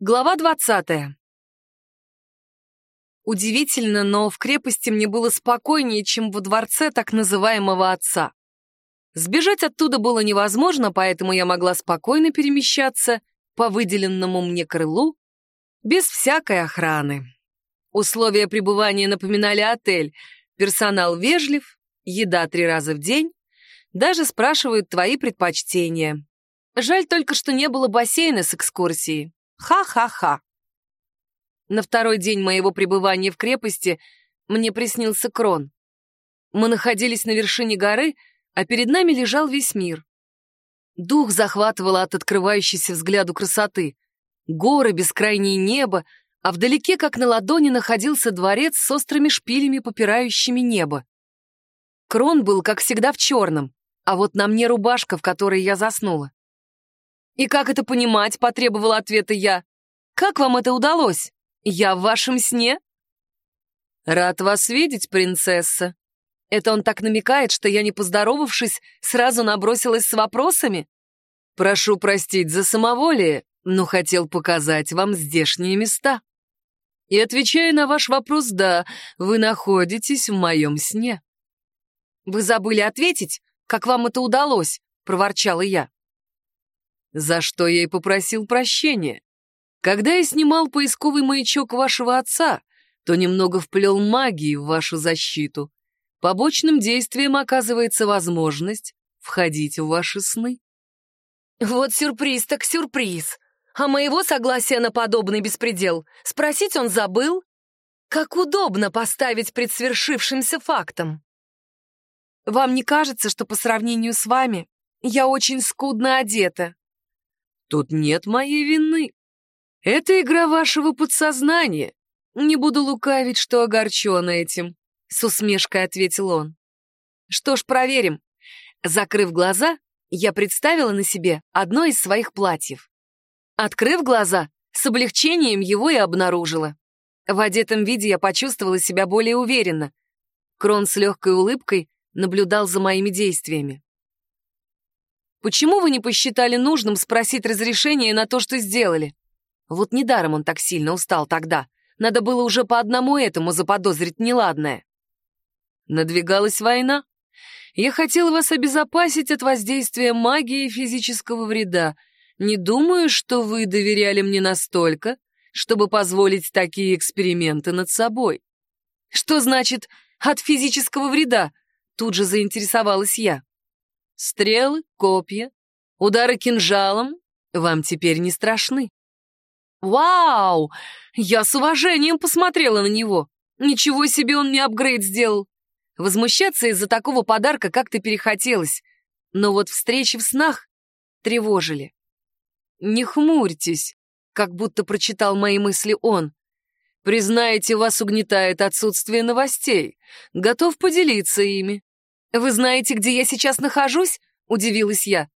Глава двадцатая. Удивительно, но в крепости мне было спокойнее, чем во дворце так называемого отца. Сбежать оттуда было невозможно, поэтому я могла спокойно перемещаться по выделенному мне крылу без всякой охраны. Условия пребывания напоминали отель. Персонал вежлив, еда три раза в день, даже спрашивают твои предпочтения. Жаль только, что не было бассейна с экскурсией. Ха-ха-ха. На второй день моего пребывания в крепости мне приснился Крон. Мы находились на вершине горы, а перед нами лежал весь мир. Дух захватывало от открывающейся взгляду красоты. Горы, бескрайнее небо, а вдалеке, как на ладони, находился дворец с острыми шпилями, попирающими небо. Крон был, как всегда, в черном, а вот на мне рубашка, в которой я заснула. «И как это понимать?» — потребовала ответа я. «Как вам это удалось? Я в вашем сне?» «Рад вас видеть, принцесса». Это он так намекает, что я, не поздоровавшись, сразу набросилась с вопросами? «Прошу простить за самоволие, но хотел показать вам здешние места». И отвечая на ваш вопрос, да, вы находитесь в моем сне. «Вы забыли ответить, как вам это удалось?» — проворчала я за что я и попросил прощения. Когда я снимал поисковый маячок вашего отца, то немного вплел магии в вашу защиту. Побочным действием оказывается возможность входить в ваши сны. Вот сюрприз так сюрприз. А моего согласия на подобный беспредел спросить он забыл? Как удобно поставить пред свершившимся фактом. Вам не кажется, что по сравнению с вами я очень скудно одета? Тут нет моей вины. Это игра вашего подсознания. Не буду лукавить, что огорчен этим, — с усмешкой ответил он. Что ж, проверим. Закрыв глаза, я представила на себе одно из своих платьев. Открыв глаза, с облегчением его и обнаружила. В одетом виде я почувствовала себя более уверенно. Крон с легкой улыбкой наблюдал за моими действиями. Почему вы не посчитали нужным спросить разрешение на то, что сделали? Вот недаром он так сильно устал тогда. Надо было уже по одному этому заподозрить неладное. Надвигалась война. Я хотел вас обезопасить от воздействия магии и физического вреда. Не думаю, что вы доверяли мне настолько, чтобы позволить такие эксперименты над собой. Что значит «от физического вреда»? Тут же заинтересовалась я. Стрелы, копья, удары кинжалом вам теперь не страшны. Вау! Я с уважением посмотрела на него. Ничего себе он мне апгрейд сделал. Возмущаться из-за такого подарка как-то перехотелось. Но вот встречи в снах тревожили. «Не хмурьтесь», — как будто прочитал мои мысли он. «Признаете, вас угнетает отсутствие новостей. Готов поделиться ими. «Вы знаете, где я сейчас нахожусь?» — удивилась я.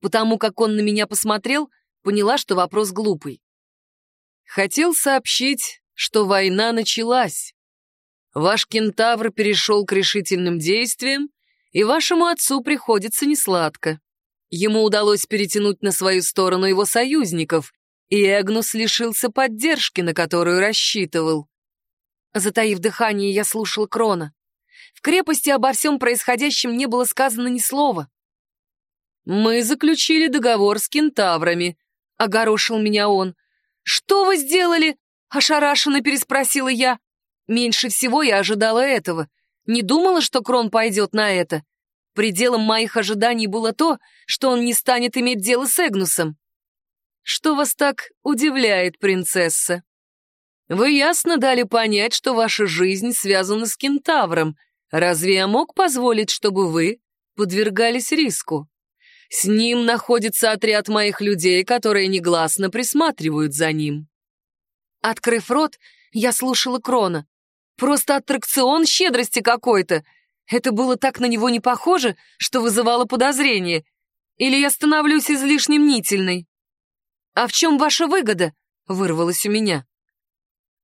Потому как он на меня посмотрел, поняла, что вопрос глупый. Хотел сообщить, что война началась. Ваш кентавр перешел к решительным действиям, и вашему отцу приходится несладко. Ему удалось перетянуть на свою сторону его союзников, и Эгнус лишился поддержки, на которую рассчитывал. Затаив дыхание, я слушал Крона. В крепости обо всем происходящем не было сказано ни слова. «Мы заключили договор с кентаврами», — огорошил меня он. «Что вы сделали?» — ошарашенно переспросила я. Меньше всего я ожидала этого. Не думала, что Крон пойдет на это. Пределом моих ожиданий было то, что он не станет иметь дело с Эгнусом. «Что вас так удивляет, принцесса?» «Вы ясно дали понять, что ваша жизнь связана с кентавром, Разве я мог позволить, чтобы вы подвергались риску? С ним находится отряд моих людей, которые негласно присматривают за ним. Открыв рот, я слушала Крона. Просто аттракцион щедрости какой-то. Это было так на него не похоже, что вызывало подозрение. Или я становлюсь излишне мнительной? «А в чем ваша выгода?» — вырвалось у меня.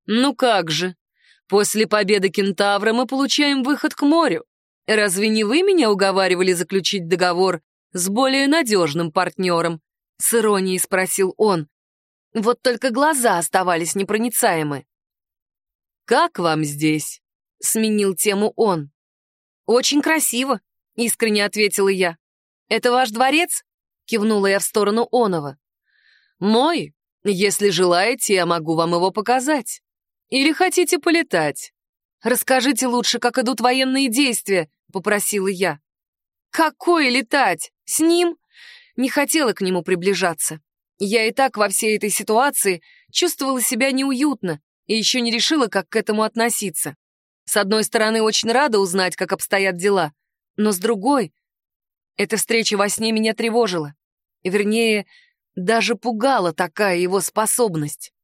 «Ну как же, После победы кентавра мы получаем выход к морю. Разве не вы меня уговаривали заключить договор с более надежным партнером?» С иронией спросил он. Вот только глаза оставались непроницаемы. «Как вам здесь?» — сменил тему он. «Очень красиво», — искренне ответила я. «Это ваш дворец?» — кивнула я в сторону Онова. «Мой. Если желаете, я могу вам его показать. Или хотите полетать?» «Расскажите лучше, как идут военные действия», — попросила я. «Какое летать? С ним?» Не хотела к нему приближаться. Я и так во всей этой ситуации чувствовала себя неуютно и еще не решила, как к этому относиться. С одной стороны, очень рада узнать, как обстоят дела, но с другой, эта встреча во сне меня тревожила. Вернее, даже пугала такая его способность.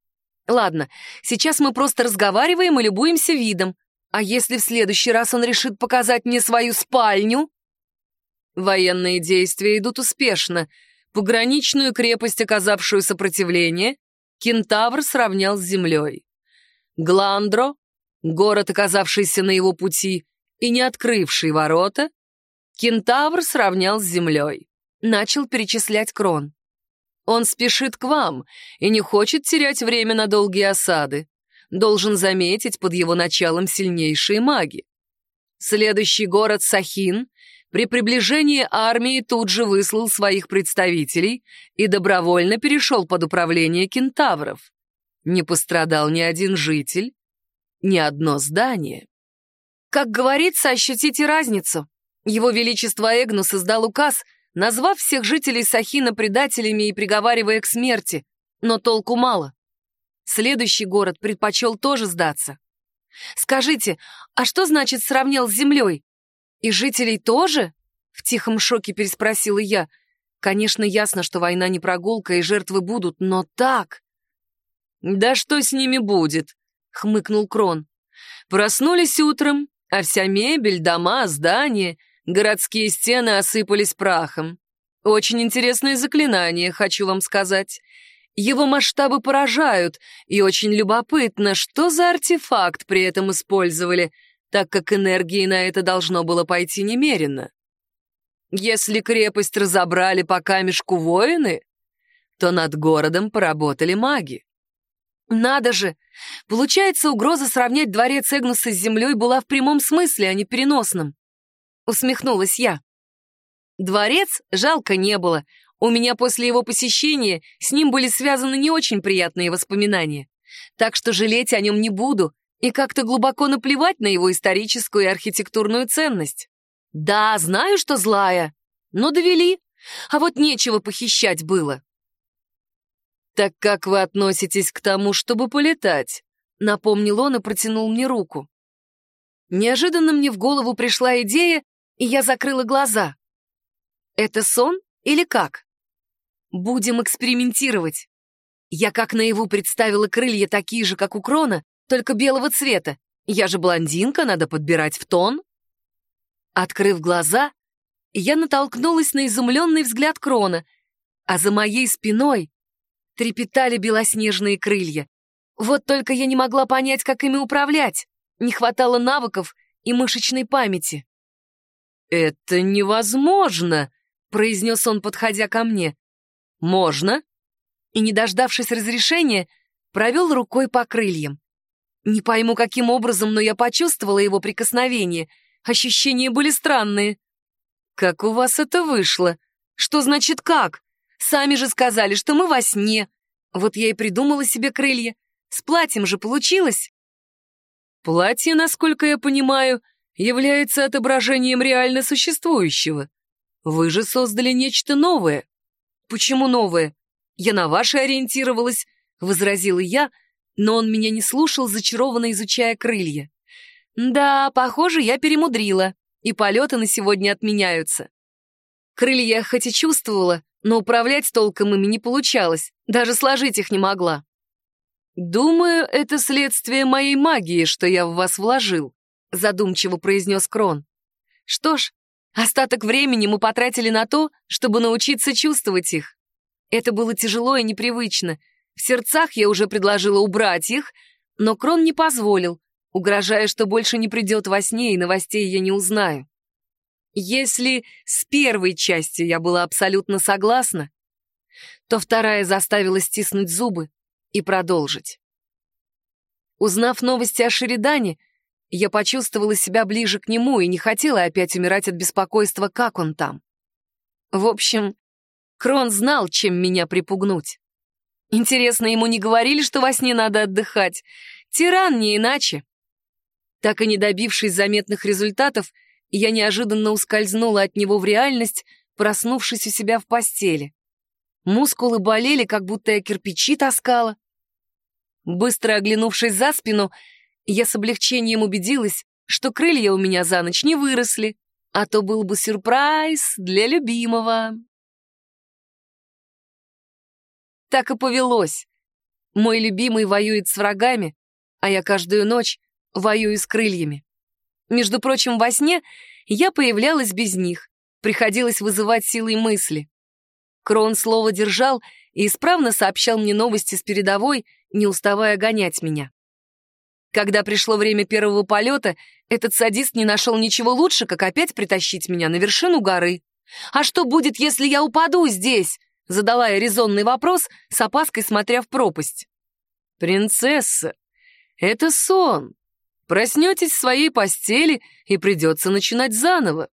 Ладно, сейчас мы просто разговариваем и любуемся видом. А если в следующий раз он решит показать мне свою спальню? Военные действия идут успешно, Пограничную крепость, оказавшую сопротивление, кентавр сравнял с землей. Гландро, город, оказавшийся на его пути и не открывший ворота, кентавр сравнял с землей. Начал перечислять крон. Он спешит к вам и не хочет терять время на долгие осады. Должен заметить под его началом сильнейшие маги. Следующий город Сахин при приближении армии тут же выслал своих представителей и добровольно перешел под управление кентавров. Не пострадал ни один житель, ни одно здание. Как говорится, ощутите разницу. Его Величество Эгнус издал указ, назвав всех жителей Сахина предателями и приговаривая к смерти, но толку мало. Следующий город предпочел тоже сдаться. Скажите, а что значит сравнял с землей? «И жителей тоже?» — в тихом шоке переспросила я. «Конечно, ясно, что война не прогулка, и жертвы будут, но так...» «Да что с ними будет?» — хмыкнул Крон. «Проснулись утром, а вся мебель, дома, здания, городские стены осыпались прахом. Очень интересное заклинание, хочу вам сказать. Его масштабы поражают, и очень любопытно, что за артефакт при этом использовали — так как энергии на это должно было пойти немерено. Если крепость разобрали по камешку воины, то над городом поработали маги. Надо же! Получается, угроза сравнять дворец Эгнуса с землей была в прямом смысле, а не переносном. Усмехнулась я. Дворец жалко не было. У меня после его посещения с ним были связаны не очень приятные воспоминания. Так что жалеть о нем не буду и как-то глубоко наплевать на его историческую и архитектурную ценность. Да, знаю, что злая, но довели, а вот нечего похищать было. «Так как вы относитесь к тому, чтобы полетать?» — напомнил он и протянул мне руку. Неожиданно мне в голову пришла идея, и я закрыла глаза. «Это сон или как?» «Будем экспериментировать». Я как наяву представила крылья такие же, как у Крона, только белого цвета. Я же блондинка, надо подбирать в тон. Открыв глаза, я натолкнулась на изумленный взгляд Крона, а за моей спиной трепетали белоснежные крылья. Вот только я не могла понять, как ими управлять. Не хватало навыков и мышечной памяти. «Это невозможно!» — произнес он, подходя ко мне. «Можно?» И, не дождавшись разрешения, провел рукой по крыльям. Не пойму, каким образом, но я почувствовала его прикосновение. Ощущения были странные. «Как у вас это вышло? Что значит как? Сами же сказали, что мы во сне. Вот я и придумала себе крылья. С платьем же получилось?» «Платье, насколько я понимаю, является отображением реально существующего. Вы же создали нечто новое». «Почему новое? Я на ваше ориентировалась», — возразила я, — но он меня не слушал, зачарованно изучая крылья. Да, похоже, я перемудрила, и полеты на сегодня отменяются. Крылья я хоть и чувствовала, но управлять толком ими не получалось, даже сложить их не могла. «Думаю, это следствие моей магии, что я в вас вложил», задумчиво произнес Крон. «Что ж, остаток времени мы потратили на то, чтобы научиться чувствовать их. Это было тяжело и непривычно, в сердцах я уже предложила убрать их, но Крон не позволил, угрожая, что больше не придет во сне и новостей я не узнаю. Если с первой частью я была абсолютно согласна, то вторая заставила стиснуть зубы и продолжить. Узнав новости о Шеридане, я почувствовала себя ближе к нему и не хотела опять умирать от беспокойства, как он там. В общем, Крон знал, чем меня припугнуть. Интересно, ему не говорили, что во сне надо отдыхать? Тиран не иначе. Так и не добившись заметных результатов, я неожиданно ускользнула от него в реальность, проснувшись у себя в постели. Мускулы болели, как будто я кирпичи таскала. Быстро оглянувшись за спину, я с облегчением убедилась, что крылья у меня за ночь не выросли, а то был бы сюрприз для любимого. Так и повелось. Мой любимый воюет с врагами, а я каждую ночь воюю с крыльями. Между прочим, во сне я появлялась без них, приходилось вызывать силой мысли. Крон слово держал и исправно сообщал мне новости с передовой, не уставая гонять меня. Когда пришло время первого полета, этот садист не нашел ничего лучше, как опять притащить меня на вершину горы. «А что будет, если я упаду здесь?» Задала я резонный вопрос, с опаской смотря в пропасть. «Принцесса, это сон. Проснетесь в своей постели, и придется начинать заново».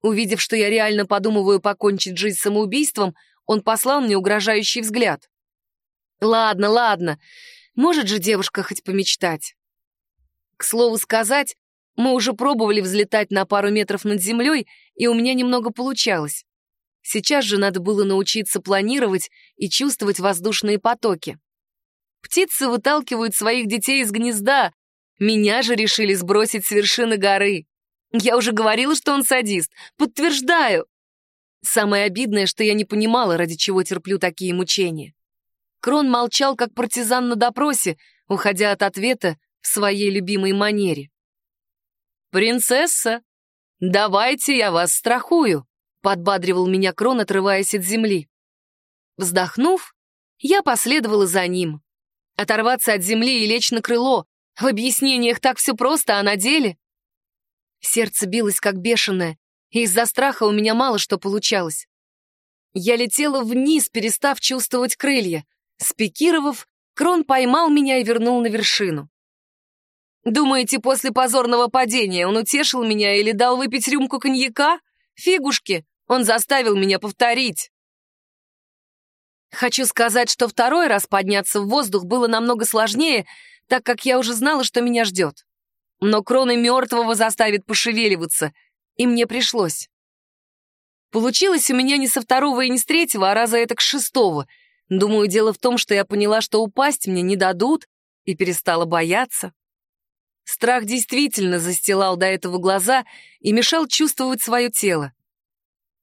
Увидев, что я реально подумываю покончить жизнь самоубийством, он послал мне угрожающий взгляд. «Ладно, ладно, может же девушка хоть помечтать». К слову сказать, мы уже пробовали взлетать на пару метров над землей, и у меня немного получалось. Сейчас же надо было научиться планировать и чувствовать воздушные потоки. Птицы выталкивают своих детей из гнезда, меня же решили сбросить с вершины горы. Я уже говорила, что он садист. Подтверждаю. Самое обидное, что я не понимала, ради чего терплю такие мучения. Крон молчал, как партизан на допросе, уходя от ответа в своей любимой манере. «Принцесса, давайте я вас страхую», подбадривал меня Крон, отрываясь от земли. Вздохнув, я последовала за ним. Оторваться от земли и лечь на крыло. В объяснениях так все просто, а на деле... Сердце билось как бешеное, и из-за страха у меня мало что получалось. Я летела вниз, перестав чувствовать крылья. Спикировав, Крон поймал меня и вернул на вершину. «Думаете, после позорного падения он утешил меня или дал выпить рюмку коньяка? Фигушки, он заставил меня повторить. Хочу сказать, что второй раз подняться в воздух было намного сложнее, так как я уже знала, что меня ждет. Но кроны мертвого заставит пошевеливаться, и мне пришлось. Получилось у меня не со второго и не с третьего, а раза это к шестого. Думаю, дело в том, что я поняла, что упасть мне не дадут, и перестала бояться. Страх действительно застилал до этого глаза и мешал чувствовать свое тело.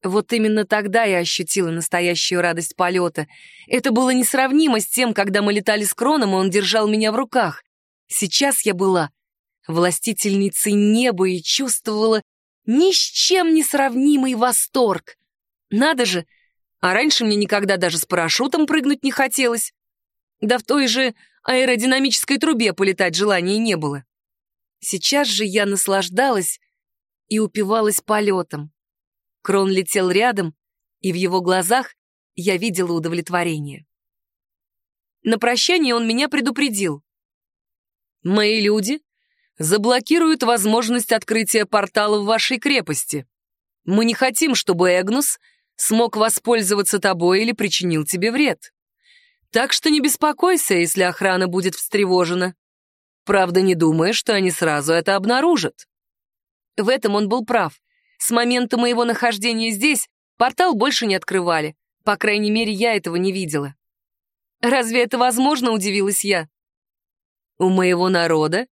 Вот именно тогда я ощутила настоящую радость полета. Это было несравнимо с тем, когда мы летали с Кроном, и он держал меня в руках. Сейчас я была властительницей неба и чувствовала ни с чем не сравнимый восторг. Надо же, а раньше мне никогда даже с парашютом прыгнуть не хотелось. Да в той же аэродинамической трубе полетать желания не было. Сейчас же я наслаждалась и упивалась полетом. Крон летел рядом, и в его глазах я видела удовлетворение. На прощание он меня предупредил. «Мои люди заблокируют возможность открытия портала в вашей крепости. Мы не хотим, чтобы Эгнус смог воспользоваться тобой или причинил тебе вред. Так что не беспокойся, если охрана будет встревожена. Правда, не думая, что они сразу это обнаружат». В этом он был прав. С момента моего нахождения здесь портал больше не открывали. По крайней мере, я этого не видела. Разве это возможно, удивилась я. У моего народа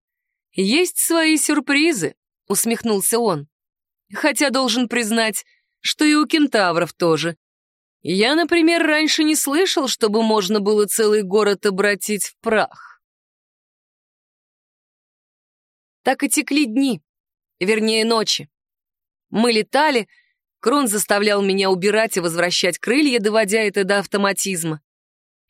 есть свои сюрпризы, усмехнулся он. Хотя должен признать, что и у кентавров тоже. Я, например, раньше не слышал, чтобы можно было целый город обратить в прах. Так и текли дни, вернее, ночи. Мы летали, Крон заставлял меня убирать и возвращать крылья, доводя это до автоматизма.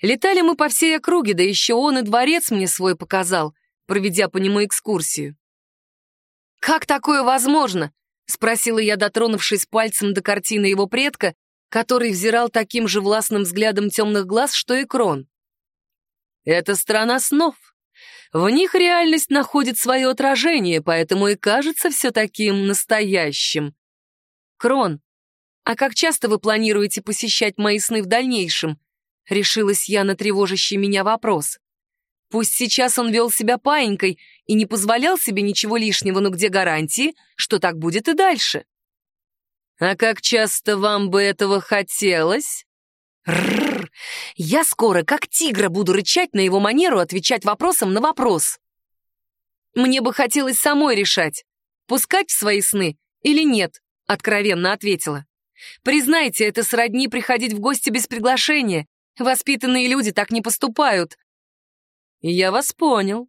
Летали мы по всей округе, да еще он и дворец мне свой показал, проведя по нему экскурсию. «Как такое возможно?» — спросила я, дотронувшись пальцем до картины его предка, который взирал таким же властным взглядом темных глаз, что и Крон. Это страна снов. В них реальность находит свое отражение, поэтому и кажется все таким настоящим. Крон, а как часто вы планируете посещать мои сны в дальнейшем? Решилась я на тревожащий меня вопрос. Пусть сейчас он вел себя паинькой и не позволял себе ничего лишнего, но где гарантии, что так будет и дальше? А как часто вам бы этого хотелось? Рррр, я скоро, как тигра, буду рычать на его манеру отвечать вопросом на вопрос. Мне бы хотелось самой решать, пускать в свои сны или нет, откровенно ответила. Признайте, это сродни приходить в гости без приглашения. Воспитанные люди так не поступают. Я вас понял.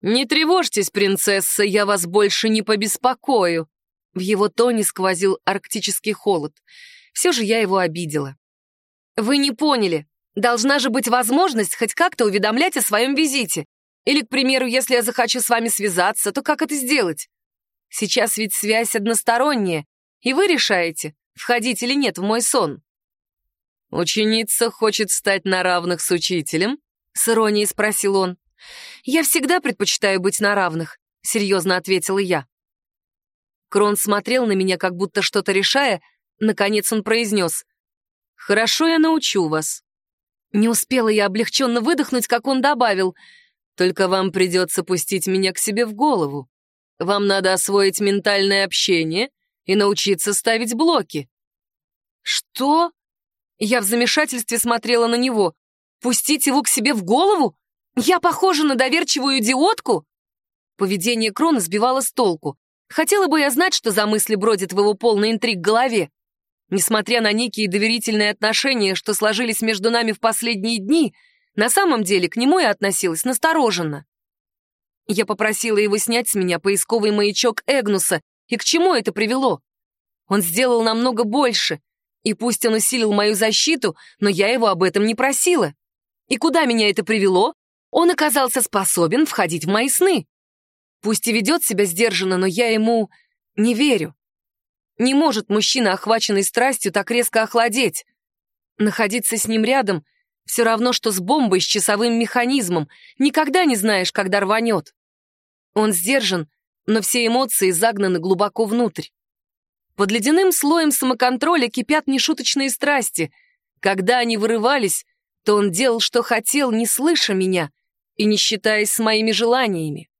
Не тревожьтесь, принцесса, я вас больше не побеспокою. В его тоне сквозил арктический холод. Все же я его обидела. Вы не поняли. Должна же быть возможность хоть как-то уведомлять о своем визите. Или, к примеру, если я захочу с вами связаться, то как это сделать? Сейчас ведь связь односторонняя, и вы решаете, входить или нет в мой сон. «Ученица хочет стать на равных с учителем?» — с иронией спросил он. «Я всегда предпочитаю быть на равных», — серьезно ответила я. Крон смотрел на меня, как будто что-то решая. Наконец он произнес. «Хорошо, я научу вас». Не успела я облегченно выдохнуть, как он добавил. «Только вам придется пустить меня к себе в голову. Вам надо освоить ментальное общение и научиться ставить блоки». «Что?» Я в замешательстве смотрела на него. «Пустить его к себе в голову? Я похожа на доверчивую идиотку?» Поведение Крона сбивало с толку. Хотела бы я знать, что за мысли бродит в его полной интриг голове. Несмотря на некие доверительные отношения, что сложились между нами в последние дни, на самом деле к нему я относилась настороженно. Я попросила его снять с меня поисковый маячок Эгнуса, и к чему это привело? Он сделал намного больше, и пусть он усилил мою защиту, но я его об этом не просила. И куда меня это привело? Он оказался способен входить в мои сны. Пусть и ведет себя сдержанно, но я ему не верю. Не может мужчина, охваченный страстью, так резко охладеть. Находиться с ним рядом все равно, что с бомбой с часовым механизмом. Никогда не знаешь, когда рванет. Он сдержан, но все эмоции загнаны глубоко внутрь. Под ледяным слоем самоконтроля кипят нешуточные страсти. Когда они вырывались, то он делал, что хотел, не слыша меня и не считаясь с моими желаниями.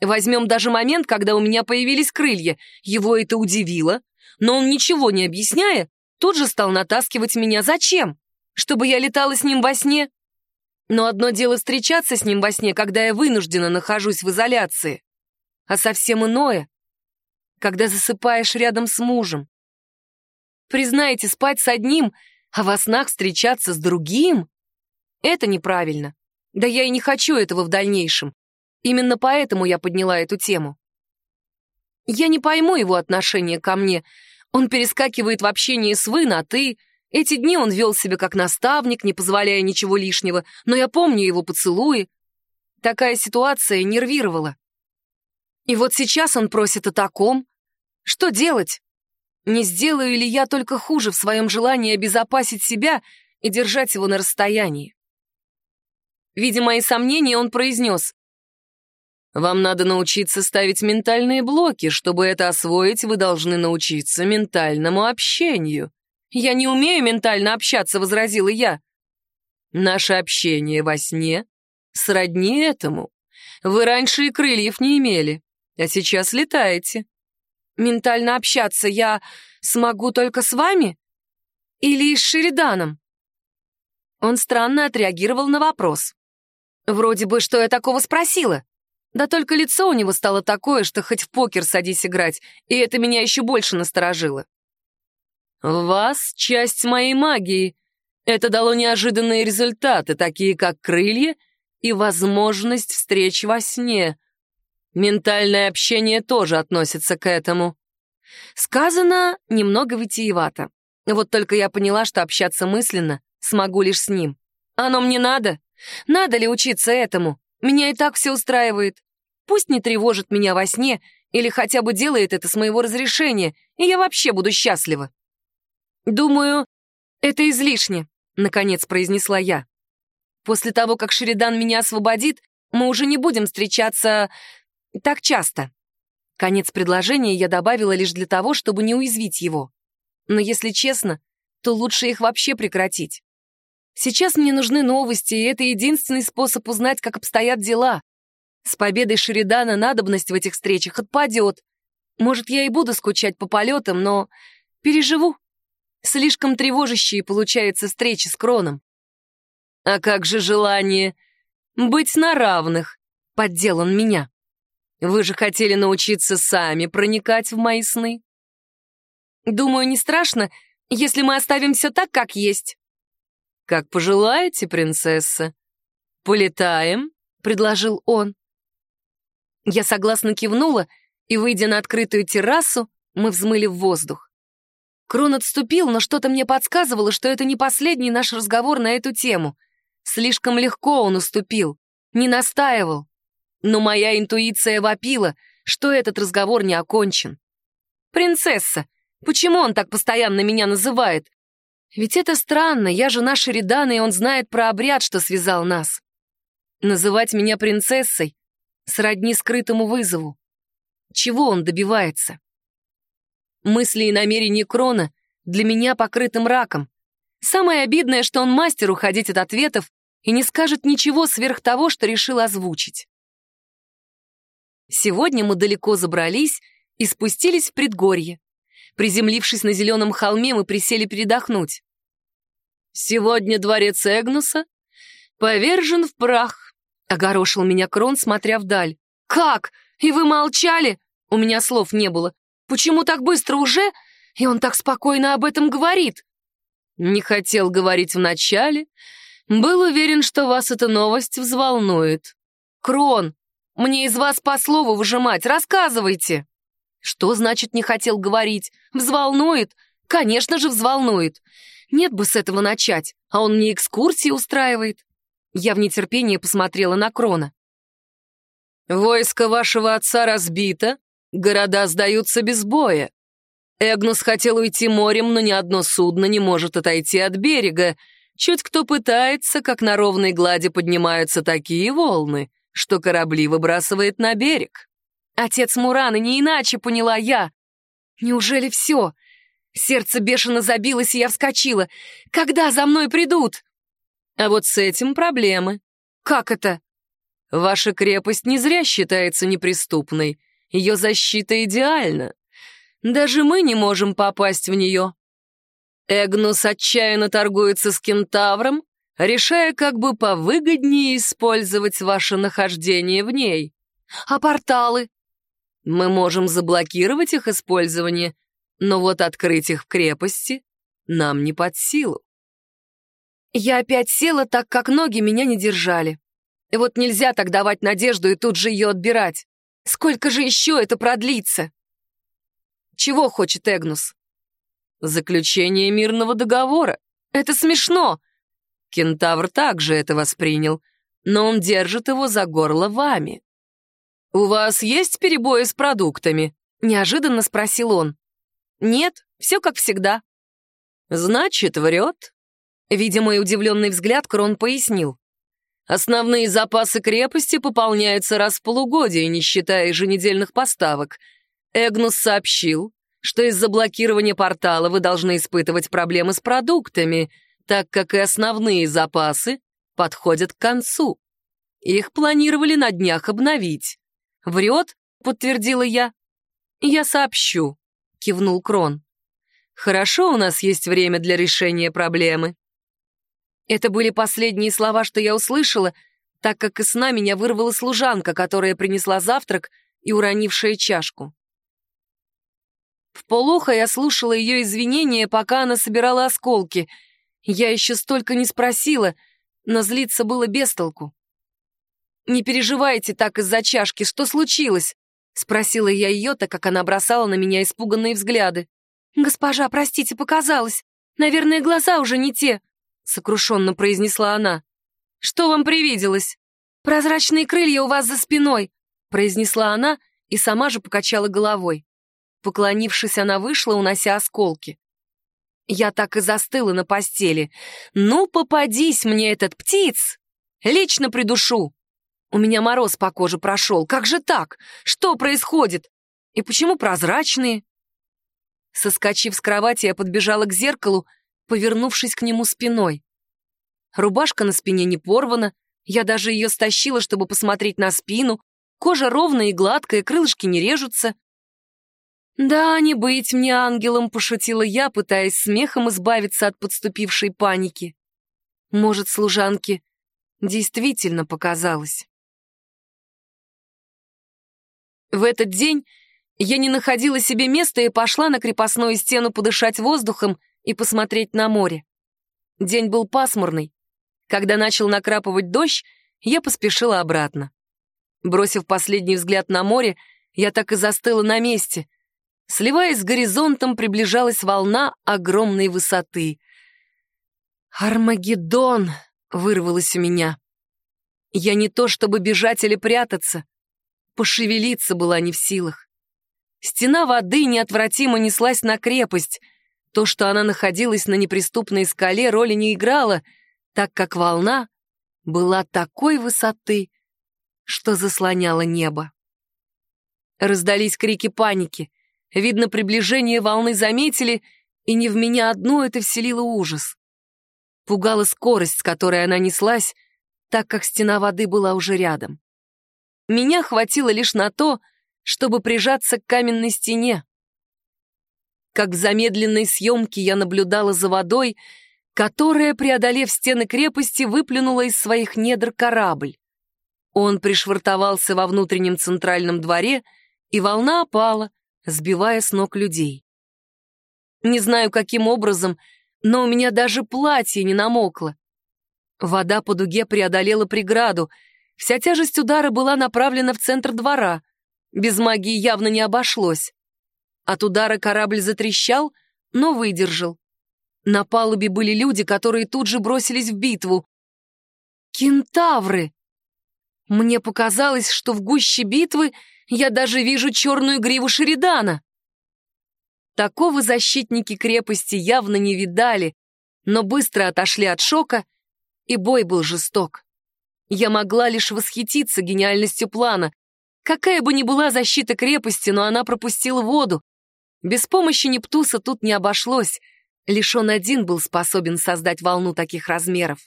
Возьмем даже момент, когда у меня появились крылья. Его это удивило, но он, ничего не объясняя, тут же стал натаскивать меня. Зачем? Чтобы я летала с ним во сне? Но одно дело встречаться с ним во сне, когда я вынуждена нахожусь в изоляции, а совсем иное, когда засыпаешь рядом с мужем. Признайте, спать с одним, а во снах встречаться с другим — это неправильно. Да я и не хочу этого в дальнейшем. Именно поэтому я подняла эту тему. Я не пойму его отношение ко мне. Он перескакивает в общении с «вы» на «ты». Эти дни он вел себя как наставник, не позволяя ничего лишнего, но я помню его поцелуи. Такая ситуация нервировала. И вот сейчас он просит о таком. Что делать? Не сделаю ли я только хуже в своем желании обезопасить себя и держать его на расстоянии? Видя мои сомнения, он произнес. Вам надо научиться ставить ментальные блоки. Чтобы это освоить, вы должны научиться ментальному общению. Я не умею ментально общаться, возразила я. Наше общение во сне сродни этому. Вы раньше и крыльев не имели, а сейчас летаете. Ментально общаться я смогу только с вами? Или с Шериданом? Он странно отреагировал на вопрос. Вроде бы, что я такого спросила. Да только лицо у него стало такое, что хоть в покер садись играть, и это меня еще больше насторожило. «В вас часть моей магии. Это дало неожиданные результаты, такие как крылья и возможность встреч во сне. Ментальное общение тоже относится к этому». Сказано немного витиевато. Вот только я поняла, что общаться мысленно смогу лишь с ним. Оно мне надо? Надо ли учиться этому? Меня и так все устраивает. Пусть не тревожит меня во сне или хотя бы делает это с моего разрешения, и я вообще буду счастлива. Думаю, это излишне, наконец произнесла я. После того, как Шеридан меня освободит, мы уже не будем встречаться так часто. Конец предложения я добавила лишь для того, чтобы не уязвить его. Но если честно, то лучше их вообще прекратить. Сейчас мне нужны новости, и это единственный способ узнать, как обстоят дела. С победой Шеридана надобность в этих встречах отпадет. Может, я и буду скучать по полетам, но переживу. Слишком тревожащие получаются встречи с Кроном. А как же желание быть на равных? Поддел он меня. Вы же хотели научиться сами проникать в мои сны. Думаю, не страшно, если мы оставим все так, как есть. Как пожелаете, принцесса. Полетаем, предложил он. Я согласно кивнула, и, выйдя на открытую террасу, мы взмыли в воздух. Крон отступил, но что-то мне подсказывало, что это не последний наш разговор на эту тему. Слишком легко он уступил, не настаивал. Но моя интуиция вопила, что этот разговор не окончен. «Принцесса, почему он так постоянно меня называет? Ведь это странно, я жена Шеридана, и он знает про обряд, что связал нас. Называть меня принцессой сродни скрытому вызову. Чего он добивается? Мысли и намерения Крона для меня покрыты мраком. Самое обидное, что он мастер уходить от ответов и не скажет ничего сверх того, что решил озвучить. Сегодня мы далеко забрались и спустились в предгорье. Приземлившись на зеленом холме, мы присели передохнуть. «Сегодня дворец Эгнуса повержен в прах», Огорошил меня Крон, смотря вдаль. «Как? И вы молчали?» У меня слов не было. «Почему так быстро уже? И он так спокойно об этом говорит?» «Не хотел говорить вначале. Был уверен, что вас эта новость взволнует. Крон, мне из вас по слову выжимать, рассказывайте!» «Что значит не хотел говорить? Взволнует? Конечно же, взволнует. Нет бы с этого начать, а он мне экскурсии устраивает. Я в нетерпении посмотрела на Крона. «Войско вашего отца разбито, города сдаются без боя. Эгнус хотел уйти морем, но ни одно судно не может отойти от берега. Чуть кто пытается, как на ровной глади поднимаются такие волны, что корабли выбрасывает на берег. Отец Мурана не иначе поняла я. Неужели все? Сердце бешено забилось, и я вскочила. Когда за мной придут? А вот с этим проблемы. Как это? Ваша крепость не зря считается неприступной. Ее защита идеальна. Даже мы не можем попасть в нее. Эгнус отчаянно торгуется с кентавром, решая как бы повыгоднее использовать ваше нахождение в ней. А порталы? Мы можем заблокировать их использование, но вот открыть их в крепости нам не под силу. Я опять села так, как ноги меня не держали. И вот нельзя так давать надежду и тут же ее отбирать. Сколько же еще это продлится? Чего хочет Эгнус? Заключение мирного договора. Это смешно. Кентавр также это воспринял, но он держит его за горло вами. «У вас есть перебои с продуктами?» — неожиданно спросил он. «Нет, все как всегда». «Значит, врет?» Видя мой удивленный взгляд, Крон пояснил. Основные запасы крепости пополняются раз в полугодие, не считая еженедельных поставок. Эгнус сообщил, что из-за блокирования портала вы должны испытывать проблемы с продуктами, так как и основные запасы подходят к концу. Их планировали на днях обновить. «Врет?» — подтвердила я. «Я сообщу», — кивнул Крон. «Хорошо, у нас есть время для решения проблемы. Это были последние слова, что я услышала, так как из сна меня вырвала служанка, которая принесла завтрак и уронившая чашку. В полухо я слушала ее извинения, пока она собирала осколки. Я еще столько не спросила, но злиться было без толку. «Не переживайте так из-за чашки, что случилось?» — спросила я ее, так как она бросала на меня испуганные взгляды. «Госпожа, простите, показалось. Наверное, глаза уже не те», — сокрушенно произнесла она. «Что вам привиделось?» «Прозрачные крылья у вас за спиной», — произнесла она и сама же покачала головой. Поклонившись, она вышла, унося осколки. Я так и застыла на постели. «Ну, попадись мне этот птиц!» Лично придушу. У меня мороз по коже прошел. Как же так? Что происходит? И почему прозрачные? Соскочив с кровати, я подбежала к зеркалу, повернувшись к нему спиной. Рубашка на спине не порвана, я даже ее стащила, чтобы посмотреть на спину. Кожа ровная и гладкая, крылышки не режутся. «Да, не быть мне ангелом», — пошутила я, пытаясь смехом избавиться от подступившей паники. Может, служанке действительно показалось. В этот день я не находила себе места и пошла на крепостную стену подышать воздухом и посмотреть на море. День был пасмурный. Когда начал накрапывать дождь, я поспешила обратно. Бросив последний взгляд на море, я так и застыла на месте. Сливаясь с горизонтом, приближалась волна огромной высоты. «Армагеддон!» — вырвалось у меня. Я не то чтобы бежать или прятаться. Пошевелиться была не в силах. Стена воды неотвратимо неслась на крепость. То, что она находилась на неприступной скале, роли не играла, так как волна была такой высоты, что заслоняла небо. Раздались крики паники. Видно, приближение волны заметили, и не в меня одну это вселило ужас. Пугала скорость, с которой она неслась, так как стена воды была уже рядом. Меня хватило лишь на то, чтобы прижаться к каменной стене. Как в замедленной съемке я наблюдала за водой, которая, преодолев стены крепости, выплюнула из своих недр корабль. Он пришвартовался во внутреннем центральном дворе, и волна опала, сбивая с ног людей. Не знаю, каким образом, но у меня даже платье не намокло. Вода по дуге преодолела преграду, вся тяжесть удара была направлена в центр двора — без магии явно не обошлось. От удара корабль затрещал, но выдержал. На палубе были люди, которые тут же бросились в битву. Кентавры! Мне показалось, что в гуще битвы я даже вижу черную гриву Шеридана. Такого защитники крепости явно не видали, но быстро отошли от шока, и бой был жесток. Я могла лишь восхититься гениальностью плана, Какая бы ни была защита крепости, но она пропустила воду. Без помощи Нептуса тут не обошлось. Лишь он один был способен создать волну таких размеров.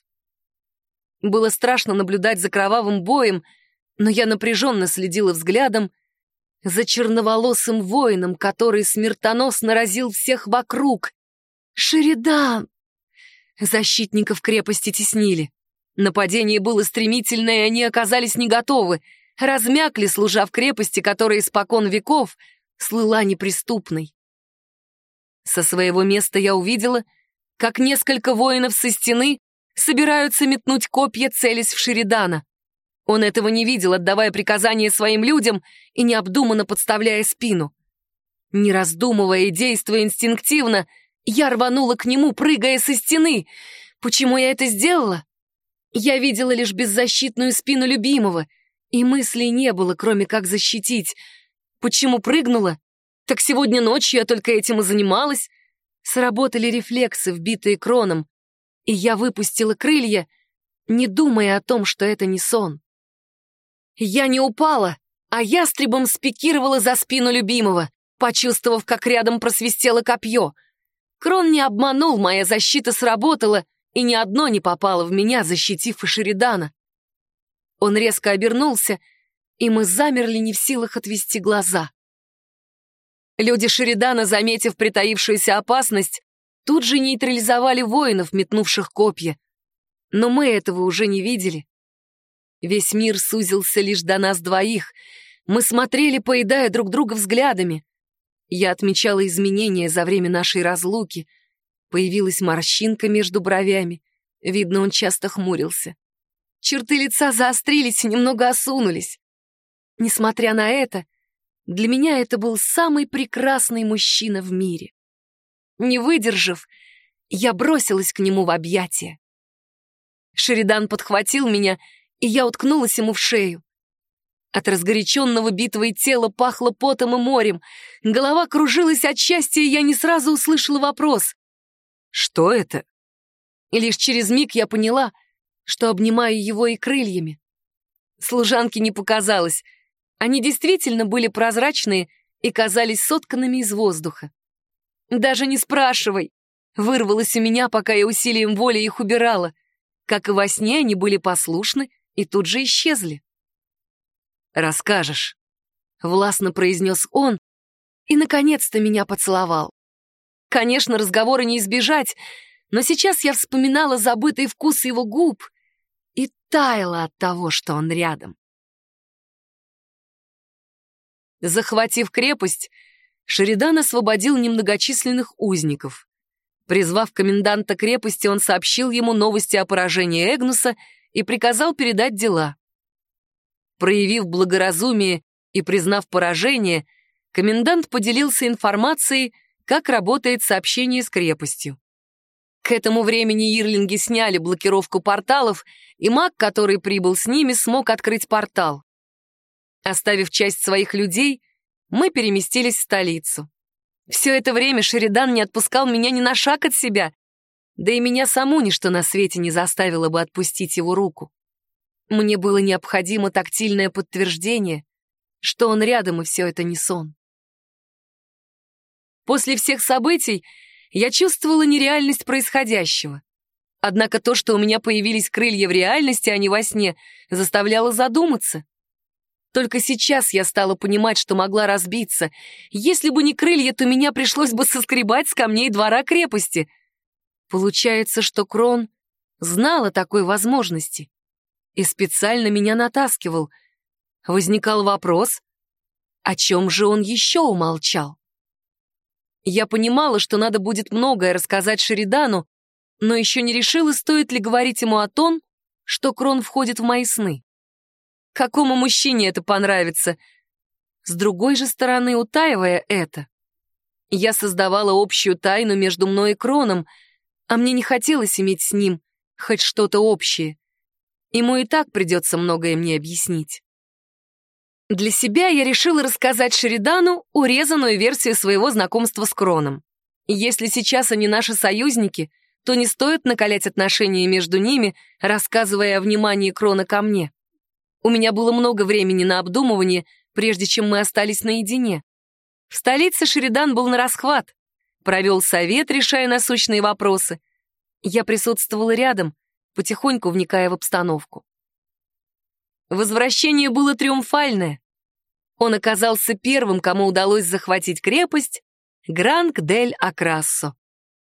Было страшно наблюдать за кровавым боем, но я напряженно следила взглядом за черноволосым воином, который смертоносно разил всех вокруг. Шеридан! Защитников крепости теснили. Нападение было стремительное, и они оказались не готовы — размякли, служа в крепости, которая испокон веков слыла неприступной. Со своего места я увидела, как несколько воинов со стены собираются метнуть копья, целясь в Шеридана. Он этого не видел, отдавая приказания своим людям и необдуманно подставляя спину. Не раздумывая и действуя инстинктивно, я рванула к нему, прыгая со стены. Почему я это сделала? Я видела лишь беззащитную спину любимого — и мыслей не было, кроме как защитить. Почему прыгнула? Так сегодня ночью я только этим и занималась. Сработали рефлексы, вбитые кроном, и я выпустила крылья, не думая о том, что это не сон. Я не упала, а ястребом спикировала за спину любимого, почувствовав, как рядом просвистело копье. Крон не обманул, моя защита сработала, и ни одно не попало в меня, защитив Шеридана. Он резко обернулся, и мы замерли не в силах отвести глаза. Люди Шеридана, заметив притаившуюся опасность, тут же нейтрализовали воинов, метнувших копья. Но мы этого уже не видели. Весь мир сузился лишь до нас двоих. Мы смотрели, поедая друг друга взглядами. Я отмечала изменения за время нашей разлуки. Появилась морщинка между бровями. Видно, он часто хмурился. Черты лица заострились и немного осунулись. Несмотря на это, для меня это был самый прекрасный мужчина в мире. Не выдержав, я бросилась к нему в объятия. Шеридан подхватил меня, и я уткнулась ему в шею. От разгоряченного битвой тела пахло потом и морем. Голова кружилась от счастья, и я не сразу услышала вопрос. «Что это?» И лишь через миг я поняла — что обнимаю его и крыльями. Служанке не показалось. Они действительно были прозрачные и казались сотканными из воздуха. «Даже не спрашивай!» Вырвалось у меня, пока я усилием воли их убирала. Как и во сне, они были послушны и тут же исчезли. «Расскажешь», — властно произнес он и, наконец-то, меня поцеловал. Конечно, разговора не избежать, но сейчас я вспоминала забытый вкус его губ и таяла от того, что он рядом. Захватив крепость, Шеридан освободил немногочисленных узников. Призвав коменданта крепости, он сообщил ему новости о поражении Эгнуса и приказал передать дела. Проявив благоразумие и признав поражение, комендант поделился информацией, как работает сообщение с крепостью. К этому времени Ирлинги сняли блокировку порталов, и маг, который прибыл с ними, смог открыть портал. Оставив часть своих людей, мы переместились в столицу. Все это время Шеридан не отпускал меня ни на шаг от себя, да и меня саму ничто на свете не заставило бы отпустить его руку. Мне было необходимо тактильное подтверждение, что он рядом, и все это не сон. После всех событий я чувствовала нереальность происходящего. Однако то, что у меня появились крылья в реальности, а не во сне, заставляло задуматься. Только сейчас я стала понимать, что могла разбиться. Если бы не крылья, то меня пришлось бы соскребать с камней двора крепости. Получается, что Крон знал о такой возможности и специально меня натаскивал. Возникал вопрос, о чем же он еще умолчал? Я понимала, что надо будет многое рассказать Шеридану, но еще не решила, стоит ли говорить ему о том, что Крон входит в мои сны. Какому мужчине это понравится? С другой же стороны, утаивая это, я создавала общую тайну между мной и Кроном, а мне не хотелось иметь с ним хоть что-то общее. Ему и так придется многое мне объяснить. Для себя я решила рассказать Шеридану урезанную версию своего знакомства с Кроном. Если сейчас они наши союзники, то не стоит накалять отношения между ними, рассказывая о внимании Крона ко мне. У меня было много времени на обдумывание, прежде чем мы остались наедине. В столице Шеридан был на расхват. Провел совет, решая насущные вопросы. Я присутствовала рядом, потихоньку вникая в обстановку. Возвращение было триумфальное. Он оказался первым, кому удалось захватить крепость Гранг-дель-Акрассо.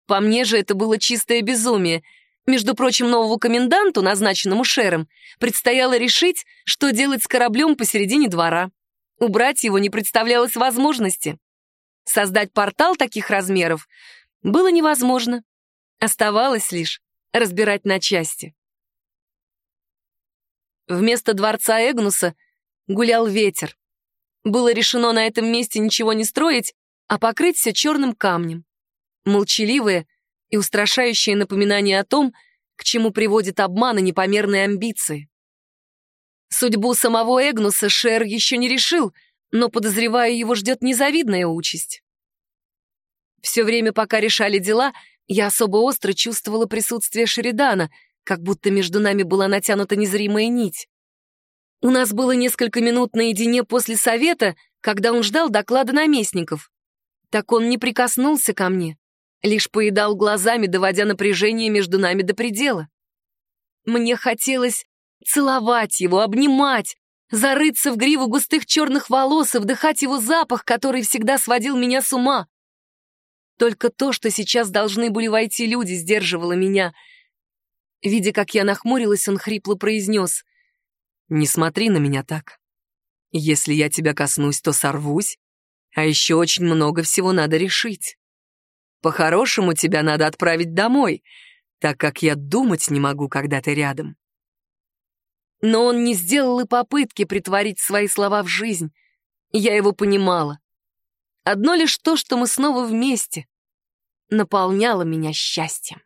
По мне же это было чистое безумие. Между прочим, новому коменданту, назначенному Шером, предстояло решить, что делать с кораблем посередине двора. Убрать его не представлялось возможности. Создать портал таких размеров было невозможно. Оставалось лишь разбирать на части. Вместо дворца Эгнуса гулял ветер. Было решено на этом месте ничего не строить, а покрыть все черным камнем. Молчаливое и устрашающее напоминание о том, к чему приводит обман и непомерные амбиции. Судьбу самого Эгнуса Шер еще не решил, но, подозреваю, его ждет незавидная участь. Все время, пока решали дела, я особо остро чувствовала присутствие Шеридана — как будто между нами была натянута незримая нить. У нас было несколько минут наедине после совета, когда он ждал доклада наместников. Так он не прикоснулся ко мне, лишь поедал глазами, доводя напряжение между нами до предела. Мне хотелось целовать его, обнимать, зарыться в гриву густых черных волос и вдыхать его запах, который всегда сводил меня с ума. Только то, что сейчас должны были войти люди, сдерживало меня — Видя, как я нахмурилась, он хрипло произнес. «Не смотри на меня так. Если я тебя коснусь, то сорвусь, а еще очень много всего надо решить. По-хорошему тебя надо отправить домой, так как я думать не могу, когда ты рядом». Но он не сделал и попытки притворить свои слова в жизнь. Я его понимала. Одно лишь то, что мы снова вместе, наполняло меня счастьем.